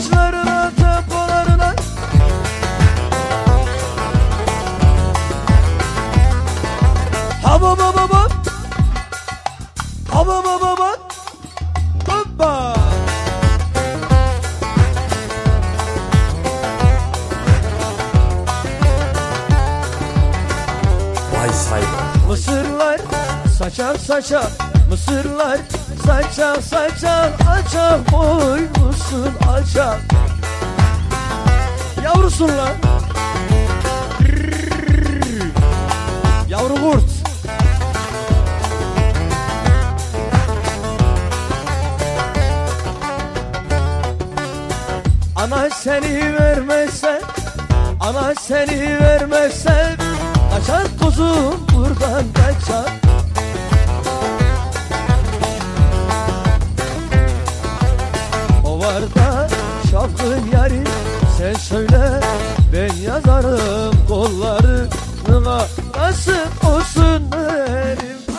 Bakışlarına tempolarına. Hava baba baba. Hava baba baba. Hoppa. Vay saygı Mısırlar saçar saçar Mısırlar saçar saçar Açar boy musun açar Yavrusun lan. Yavru kurt. Ana seni vermezse Ana seni vermezse Kaçar kuzum buradan kaçar O var da şapkın yari Sen söyle ben yazarım kollarına. Nasıl